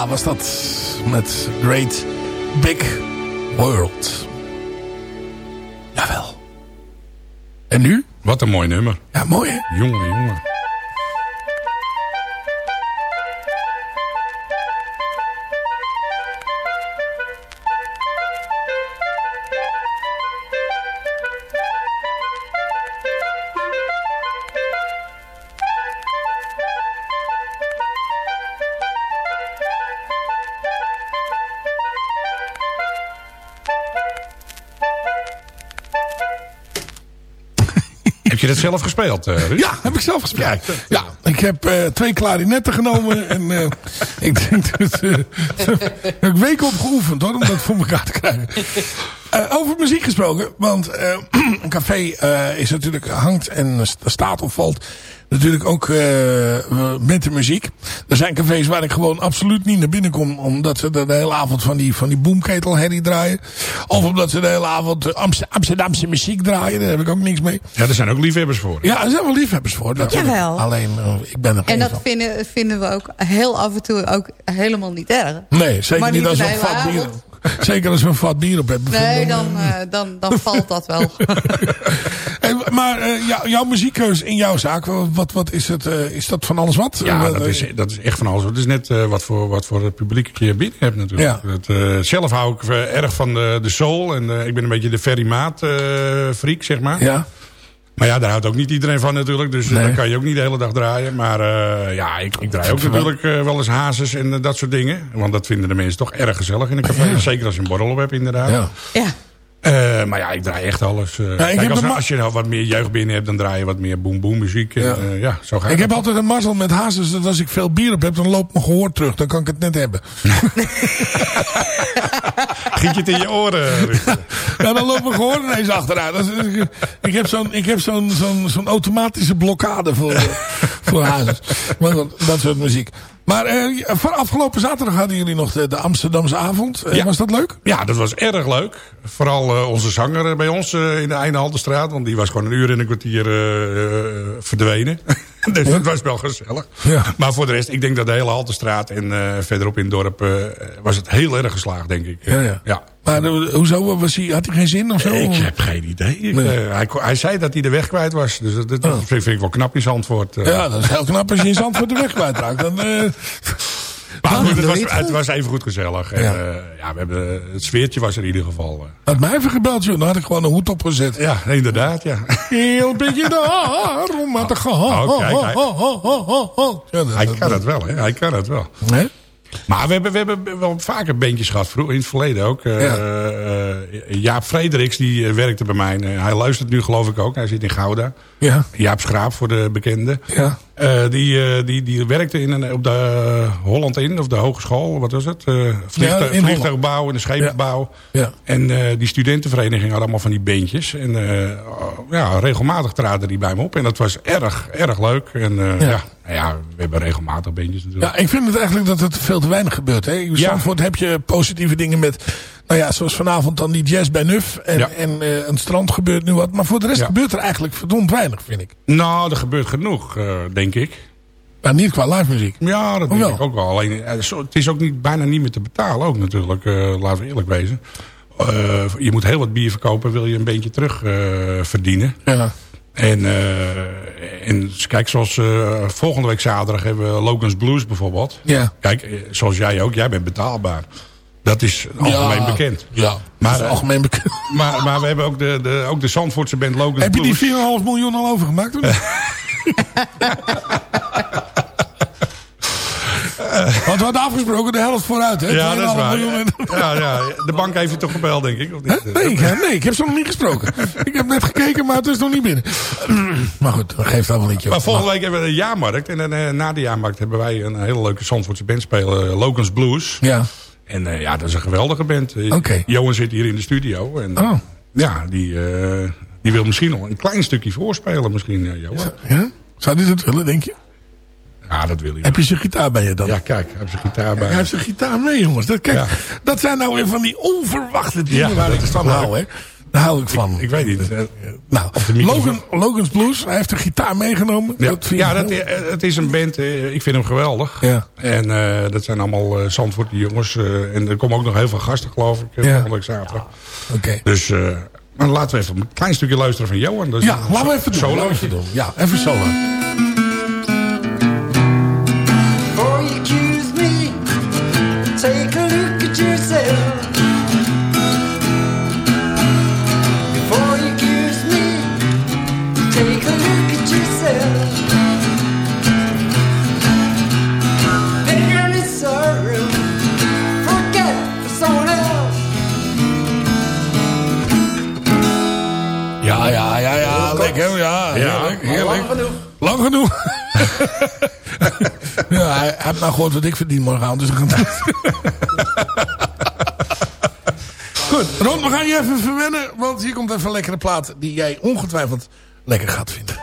Emilia was dat met Great Big World. Jawel. En nu? Wat een mooi nummer. Ja, mooi hè? Jongen, jongen. Je dat zelf gespeeld, eh, Ruud? Ja, heb ik zelf gespeeld. Ja, ik heb eh, twee klarinetten genomen. en eh, ik denk dat heb ik weken op geoefend hoor, om dat voor elkaar te krijgen. Over muziek gesproken, want een café is natuurlijk, hangt en staat of valt natuurlijk ook met de muziek. Er zijn cafés waar ik gewoon absoluut niet naar binnen kom, omdat ze de hele avond van die, van die boomketelherrie draaien. Of omdat ze de hele avond eh, Amst- Amsterdamse muziek draaien, daar heb ik ook niks mee. Ja, er zijn ook liefhebbers voor. Ja, er zijn wel liefhebbers voor. Dat Jawel. Alleen, eh, ik ben er En geen dat van. vinden, vinden we ook heel af en toe ook helemaal niet erg. Nee, zeker Maar niet als een vat bier. Zeker als we een vat bier op hebben. Nee, dan, eh, dan, dan valt dat wel. Maar eh, jou- jouw muziekkeus in jouw zaak, wat, wat is het? eh, is dat van alles wat? Ja, Eh, dat is, dat is echt van alles. Het is net eh, wat, voor, wat voor het publiek je binnen hebt natuurlijk. Ja. Dat, eh, zelf hou ik erg van de, de soul. En eh, ik ben een beetje de Ferry Maat eh, freak, zeg maar. Ja. Maar ja, daar houdt ook niet iedereen van natuurlijk. Dus eh, dan kan je ook niet de hele dag draaien. Maar eh, ja, ik, ik draai ook natuurlijk eh, wel eens hazes en dat soort dingen. Want dat vinden de mensen toch erg gezellig in een café. Zeker als je een borrel op hebt inderdaad. Ja. Ja. Eh, maar ja, ik draai echt alles. eh. ik Kijk, heb als, je nou wat meer jeugd binnen hebt, dan draai je wat meer boom-boom muziek. En, Ja. ja. ja, zo gaat Ik het. heb altijd een mazzel met hazes dat als ik veel bier op heb, dan loopt mijn gehoor terug. Dan kan ik het net hebben. Giet je het in je oren? Ja, dan loopt mijn gehoor ineens achteruit. Is- ik- ik heb zo'n ik heb zo'n zo'n zo'n automatische blokkade voor, eh, voor hazes. Maar dat soort muziek. Maar eh, voor afgelopen zaterdag hadden jullie nog de, de Amsterdamse avond. Eh, Ja. Was dat leuk? Ja, dat was erg leuk. Vooral eh, onze zanger bij ons in de Eindehaltestraat. Want die was gewoon een uur en een kwartier verdwenen. dus dat was wel gezellig. Ja. Maar voor de rest, ik denk dat de hele Haltestraat en eh, verderop in het dorp... eh, was het heel erg geslaagd, denk ik. Ja, ja. ja. Maar eh, hoezo? Was hij, had hij geen zin of zo? Ik heb geen idee. Nee. hij, hij zei dat hij de weg kwijt was. Dus dat, dat Oh. vind, ik wel knap in zijn antwoord. Ja, dat is heel knap als je in Zandvoort de weg kwijtraakt. Dan, maar goed, het was, het even goed gezellig. En, Ja. ja. ja, we hebben, het sfeertje was er in ieder geval. eh. had mij even gebeld, joh. Dan had ik gewoon een hoed opgezet. Ja, inderdaad, ja. Heel beetje daar om maar te gaan. Hij- dat- dat- kan het wel, hè? Hij kan het wel. Nee? Maar we hebben, we hebben wel vaker bandjes gehad, vroeger, in het verleden ook. Eh, Ja. eh, Jaap Frederiks, die eh, werkte bij mij. Eh, hij luistert nu geloof ik ook. Hij zit in Gouda. Ja. Jaap Schraap voor de bekende. Ja. Eh, die, eh, die, die werkte in een, op de Holland in, of de hogeschool, wat was het? Eh vliegtuig, Ja, in vliegtuigbouw en de schepenbouw. Ja. En eh, die studentenvereniging had allemaal van die beentjes. En eh, ja, regelmatig traden die bij me op. En dat was erg, erg leuk. En eh, Ja. ja. nou ja, we hebben regelmatig beentjes natuurlijk. Ja, ik vind het eigenlijk dat het veel te weinig gebeurt. Hè? In. Zandvoort heb je positieve dingen met... Nou ja, zoals vanavond dan die jazz bij Nuf. En, Ja. en eh, een strand gebeurt nu wat. Maar voor de rest Ja. gebeurt er eigenlijk verdomd weinig, vind ik. Nou, er gebeurt genoeg, eh, denk ik. Maar niet qua live muziek. Ja, dat denk ik ook wel. Alleen, eh, het is ook niet, bijna niet meer te betalen ook natuurlijk. eh, laten we eerlijk wezen. Je moet heel wat bier verkopen, wil je een beetje terug verdienen. Ja. En, en kijk, zoals volgende week zaterdag hebben we Logan's Blues bijvoorbeeld. Ja. Kijk, zoals jij ook, jij bent betaalbaar. Dat is algemeen Ja, bekend. Ja, Maar, dat is eh, algemeen bekend. Maar, maar we hebben ook de, de, ook de Zandvoortse band Logan's Heb je die 4,5 miljoen al overgemaakt? Want we hadden afgesproken de helft vooruit, hè? Ja, dat is 2,5 waar. miljoen en- Ja, ja, de bank heeft je toch gebeld, denk ik? Of niet? Hè? Nee, ik, nee, ik heb ze nog niet gesproken. ik heb net gekeken, maar het is nog niet binnen. maar goed, dat geeft allemaal niet, joh. Maar volgende week hebben we een jaarmarkt. En dan, eh, na de jaarmarkt hebben wij een hele leuke Zandvoortse band spelen. eh, Logan's Blues. Ja. En eh, ja, dat is een geweldige band. Eh. Johan zit hier in de studio. En, Oh. Ja, die, eh, die wil misschien nog een klein stukje voorspelen. Misschien, Johan. Ja? Zou die dat willen, denk je? Ja, dat wil hij. Heb je zijn gitaar bij je dan? Ja, kijk, hij heeft zijn gitaar bij. Hij heeft zijn gitaar mee, jongens. Dat, kijk, Ja. dat zijn nou weer van die onverwachte dingen Ja, waar ik van hou, hè. Daar hou ik van. Ik, weet niet. Eh, eh, nou, Logan's Blues, hij heeft de gitaar meegenomen. Ja, dat ja dat, eh, het is een band. Ik vind hem geweldig. Ja. En dat zijn allemaal uh, Zandvoort jongens. En er komen ook nog heel veel gasten, geloof ik. Ja. zaterdag. Ja. Okay. Dus maar laten we even een klein stukje luisteren van Johan. Dus ja, laten we even doen. Solo. Ja, even solo. Take a look at yourself. lang genoeg. Lang genoeg. ja, hij, heeft nou gehoord wat ik verdien morgenavond. Dus Goed, Ron, we gaan je even verwennen. Want hier komt even een lekkere plaat die jij ongetwijfeld lekker gaat vinden.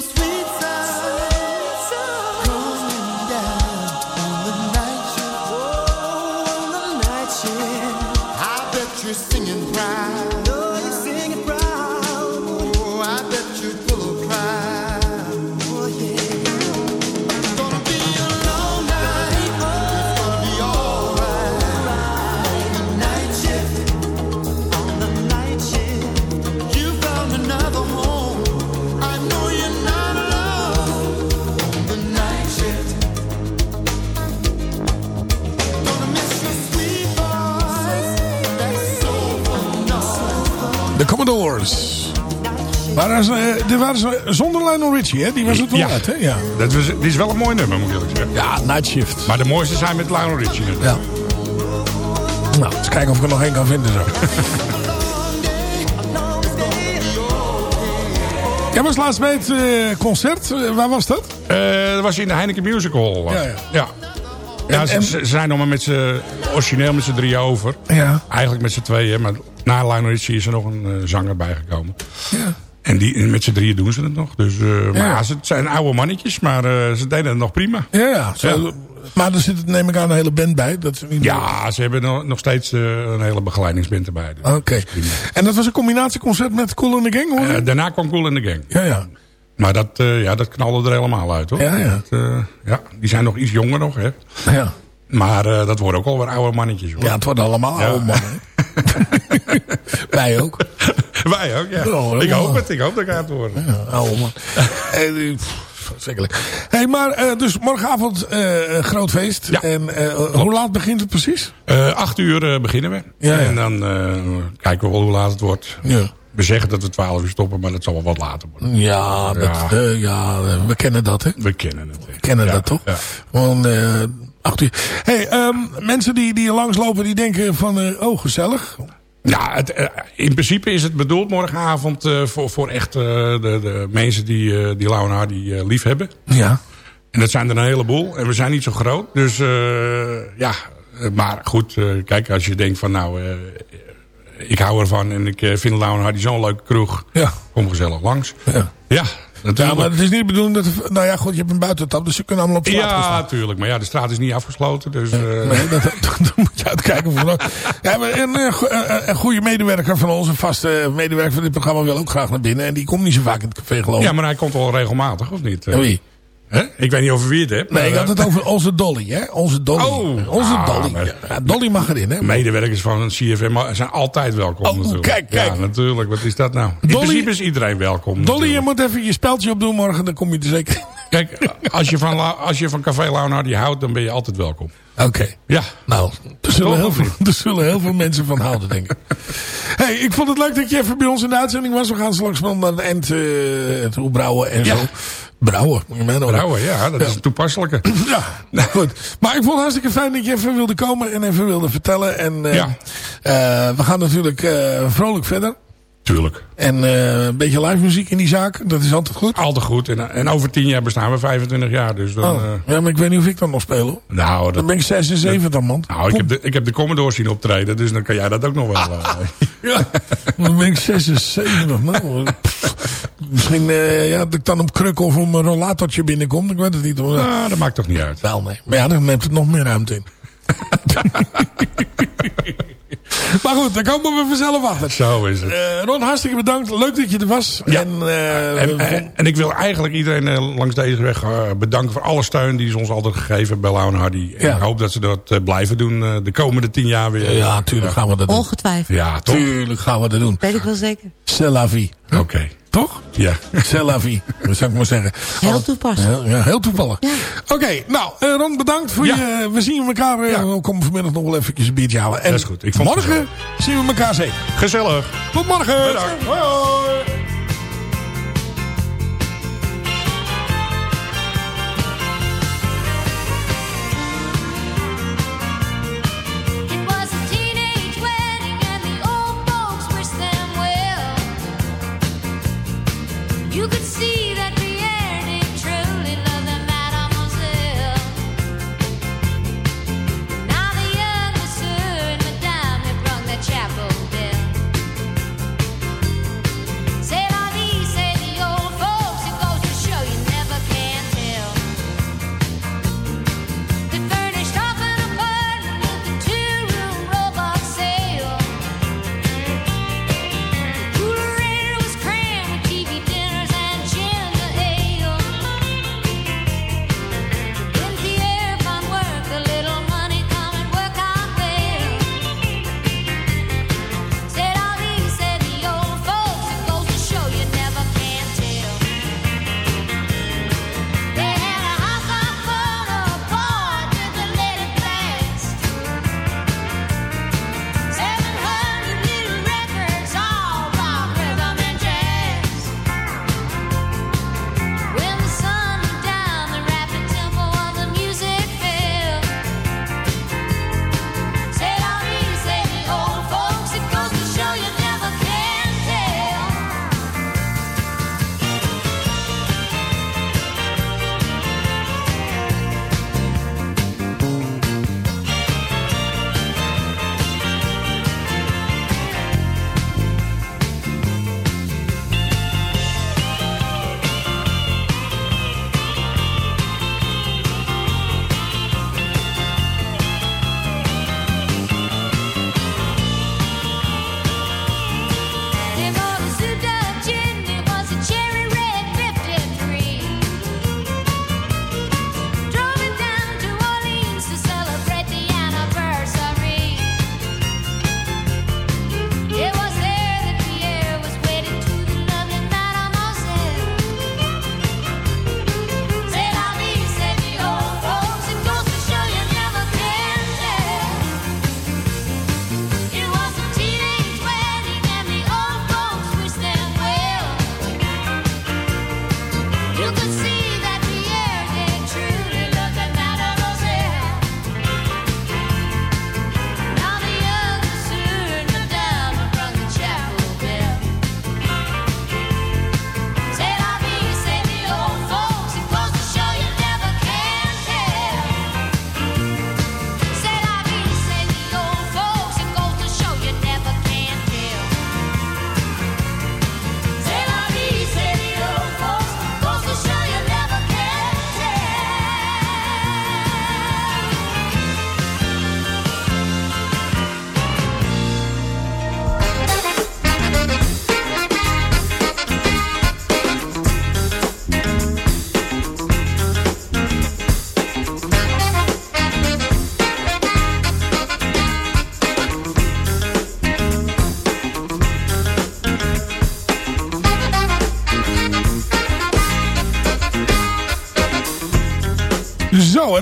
some sweet. Eh, dit waren ze zonder Lionel Richie, hè? Die was het wel Ja. uit, hè? Ja. Dat was, dit is wel een mooi nummer, moet ik eerlijk zeggen. Ja, Night Shift. Maar de mooiste zijn met Lionel Richie natuurlijk. Ja. Nou, eens kijken of ik er nog één kan vinden zo. Jij was laatst bij het eh, concert. Eh, waar was dat? Eh, dat was in de Heineken Music Hall. Ja, ja. ja. Ja, ze, en- ze zijn nog maar met z'n, origineel met z'n drieën over. Ja. Eigenlijk met z'n tweeën, maar na Lionel Richie is er nog een eh, zanger bijgekomen. Ja. En die, met z'n drieën doen ze het nog. Dus, eh, Maar ja, ze het zijn oude mannetjes, maar eh, ze deden het nog prima. Ja, Maar er zit, neem ik aan, een hele band bij. Dat Ja, ze hebben nog, nog steeds eh, een hele begeleidingsband erbij. Dus Oké. En dat was een combinatieconcert met Cool in the Gang, hoor? Daarna kwam Cool in the Gang. ja, ja. Maar dat, ja, dat knalde er helemaal uit, hoor. Ja, ja. Dat, ja. Die zijn nog iets jonger nog, hè. Ja. Maar dat worden ook alweer oude mannetjes, hoor. Ja, het worden allemaal oude mannen. Wij ook. Wij ook, ja. Ja, ik ja. hoop het, ik hoop dat ik het worden. Ja, oude man. Verschrikkelijk. Hey, maar eh, dus morgenavond eh, groot feest. En eh, hoe laat begint het precies? Acht uur beginnen we. Ja, ja. En dan kijken we wel hoe laat het wordt. Ja. We zeggen dat we twaalf uur stoppen, maar dat zal wel wat later worden. Ja, dat, Ja. eh, ja we kennen dat, hè? We kennen het. We kennen Ja, dat toch? ja. Eh, acht uur. Hey, ehm, mensen die, die langslopen, die denken van, oh, gezellig. Ja, het, eh, in principe is het bedoeld morgenavond eh, voor, voor echt eh, de, de mensen die, eh die en Hardy lief hebben. Ja. En dat zijn er een heleboel. En we zijn niet zo groot. Dus ja, maar goed. kijk, als je denkt van nou, ik hou ervan en ik vind Lau en Hardy zo'n leuke kroeg. Ja. Kom gezellig langs. Ja. Ja, Ja, maar het is niet de bedoeling dat... Nou ja, goed, je hebt een buitentap, dus ze kunnen allemaal op straat gaan Ja, natuurlijk. Maar ja, de straat is niet afgesloten. Dus, eh, Nee, dat, dan moet je uitkijken. Van, ja, maar een, een, go- een, goede medewerker van ons, een vaste medewerker van dit programma, wil ook graag naar binnen. En die komt niet zo vaak in het café, geloof ik. ja, maar hij komt wel regelmatig, of niet? En wie? Ik weet niet over wie het hebt. Nee, ik had het over onze Dolly, hè? Onze Dolly. Oh. onze Ah, Dolly. maar- Ja, Dolly mag erin, hè? eh, Medewerkers van CFM zijn altijd welkom Oh, natuurlijk. kijk, kijk. Ja, natuurlijk. Wat is dat nou? In principe is iedereen welkom. Dolly, je moet even je speltje opdoen morgen, dan kom je er zeker. Kijk, als je van, als je van Café Leonardi houdt, dan ben je altijd welkom. Oké. Ja. Nou, er zullen, heel veel, er zullen heel veel mensen van houden, denk ik. hey, ik vond het leuk dat je even bij ons in de uitzending was. We gaan straks wel naar de end eh, toe brouwen en Ja. zo. Brouwen, moet je mij nou Brouwen, ja, dat is een toepasselijke. Ja, nou goed. Maar ik vond het hartstikke fijn dat je even wilde komen en even wilde vertellen. En eh, Ja. eh, we gaan natuurlijk eh, vrolijk verder. Tuurlijk. En een beetje live muziek in die zaak, dat is altijd goed. Altijd goed. En, en over tien jaar bestaan we 25 jaar. Dus dan, Oh, ja, maar ik weet niet of ik dan nog speel. hoor. nou, dat, Dan ben ik 76 man. nou ik, heb de, ik heb de Commodore zien optreden, dus dan kan jij dat ook nog wel. eh. Ja, dan ben ik 76. Nou, pff, misschien eh, ja, dat ik dan op kruk of om een rollatortje binnenkom. Ik weet het niet. Hoor. Ah, dat maakt toch niet uit. Wel, nee. Maar ja, dan neemt het nog meer ruimte in. maar goed, daar komen we vanzelf achter. Zo is het. Eh, Ron, hartstikke bedankt. Leuk dat je er was. Ja. En, eh, En, en, en ik wil eigenlijk iedereen langs deze weg eh, bedanken voor alle steun die ze ons altijd gegeven hebben bij Lau en Hardy. En Ja. ik hoop dat ze dat eh, blijven doen eh, de komende tien jaar weer. ja, tuurlijk gaan we dat doen. Ongetwijfeld. Ja, toch? Tuurlijk gaan we dat doen. Weet ik wel zeker. C'est la vie. Oké. Toch? Ja. C'est la vie. Dat zou ik maar zeggen. Heel toepasselijk. Ja, ja, heel toevallig. Oké, nou, eh, Ron, bedankt voor Ja. je... We zien elkaar. eh, We komen vanmiddag nog wel eventjes een biertje halen. En Dat is goed. Ik vond morgen zien we elkaar zeker. Gezellig. Tot morgen. Bedankt. Hoi, hoi.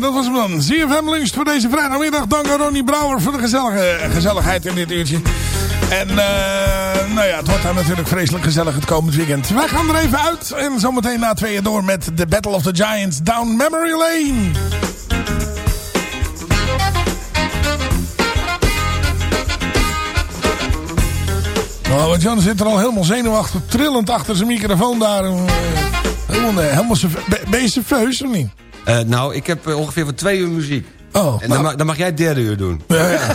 Dat was hem dan. ZFM Lunch voor deze vrijdagmiddag. Dank aan Ronnie Brouwer voor de gezellige, gezelligheid in dit uurtje. En eh, nou ja, het wordt daar natuurlijk vreselijk gezellig het komend weekend. Wij gaan er even uit en zometeen na tweeën door met The Battle of the Giants Down Memory Lane. Nou, want Jan zit er al helemaal zenuwachtig, trillend achter zijn microfoon daar. Eh, Helemaal, eh, helemaal ben- je of niet? Eh, nou, ik heb eh, ongeveer voor twee uur muziek. Oh, En dan, mag, dan mag jij het derde uur doen. Ja, ja.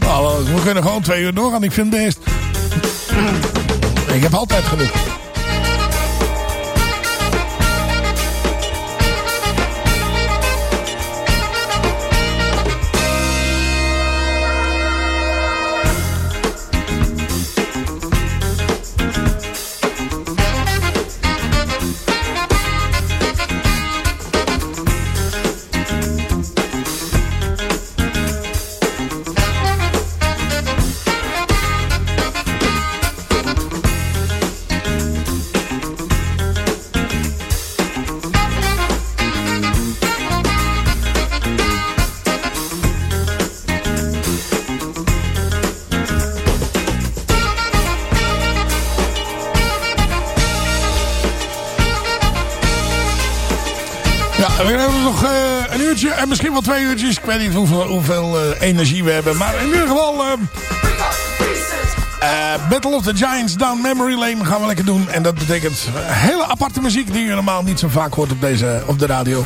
Nou, we kunnen gewoon twee uur doorgaan. Ik vind het best. Ik heb altijd genoeg. En misschien wel twee uurtjes. Ik weet niet hoeveel, eh, energie we hebben. Maar in ieder geval... eh, eh, Battle of the Giants Down Memory Lane gaan we lekker doen. En dat betekent hele aparte muziek die je normaal niet zo vaak hoort op, deze, op de radio.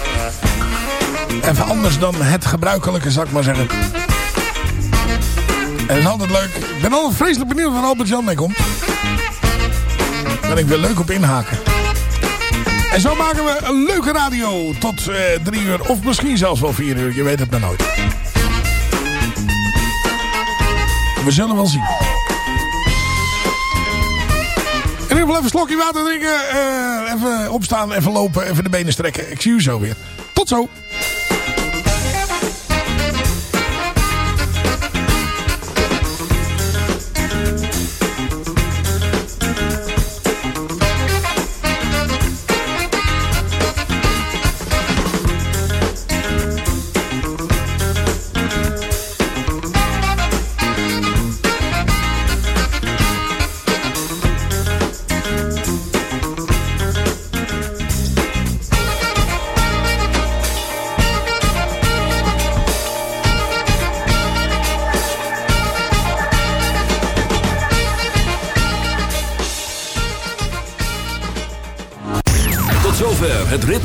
Even anders dan het gebruikelijke, zou ik maar zeggen. En het is altijd leuk. Ik ben altijd vreselijk benieuwd waar Albert Jan mee komt. Ben ik weer leuk op inhaken. En zo maken we een leuke radio tot eh, drie uur. Of misschien zelfs wel vier uur. Je weet het maar nooit. We zullen wel zien. In ieder geval even een slokje water drinken. eh, even opstaan, even lopen, even de benen strekken. Ik zie u zo weer. Tot zo.